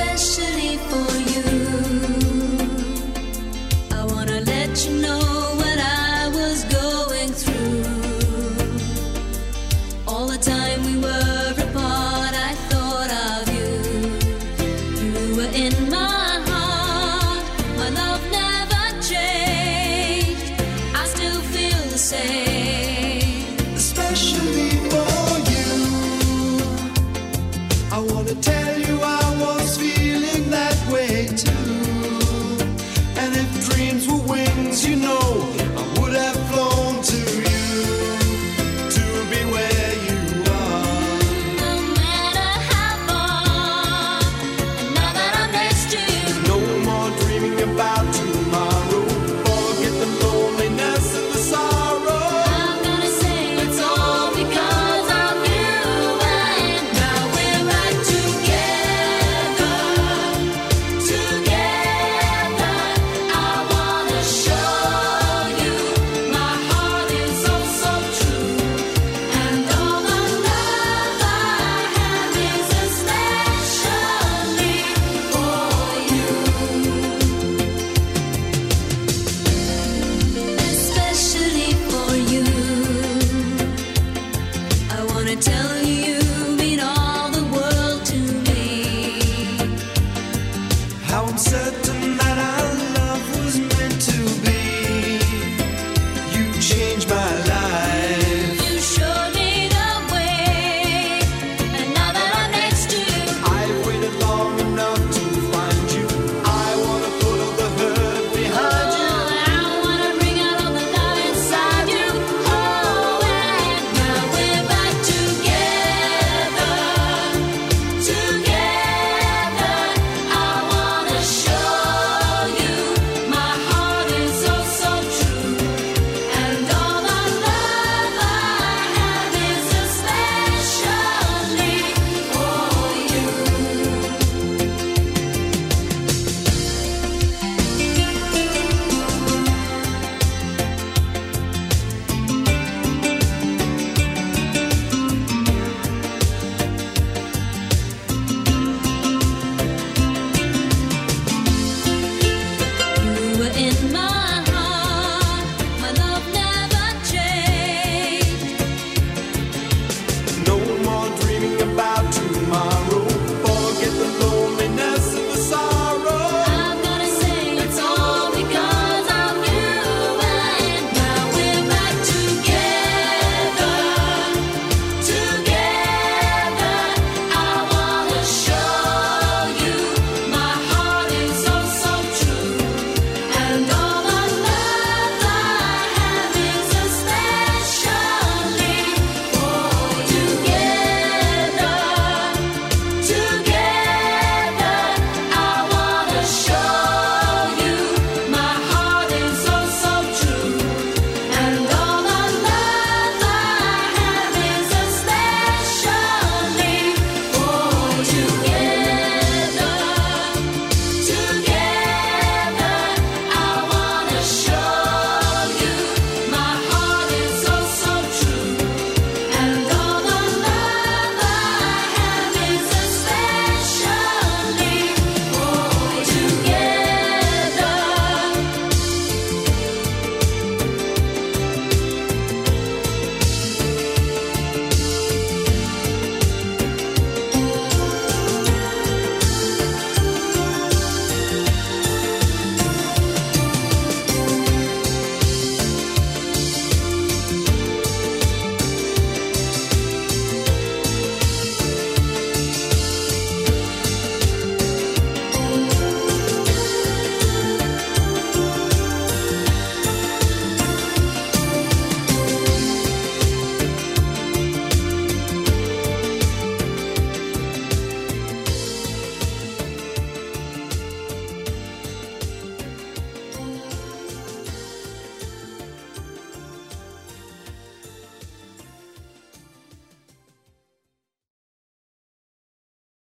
especially for you. I wanna let you know.